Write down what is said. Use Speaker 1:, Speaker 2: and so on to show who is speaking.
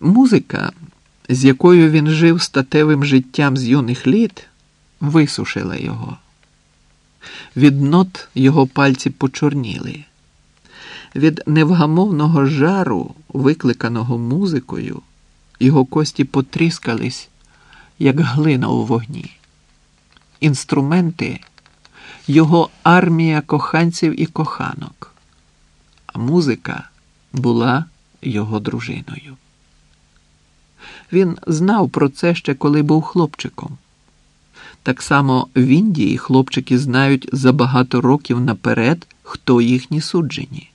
Speaker 1: Музика, з якою він жив статевим життям з юних літ, висушила його. Від нот його пальці почорніли. Від невгамовного жару, викликаного музикою, його кості потріскались, як глина у вогні. Інструменти його армія коханців і коханок, а музика була його дружиною. Він знав про це ще коли був хлопчиком. Так само в Індії хлопчики знають за багато років наперед, хто їхні суджені.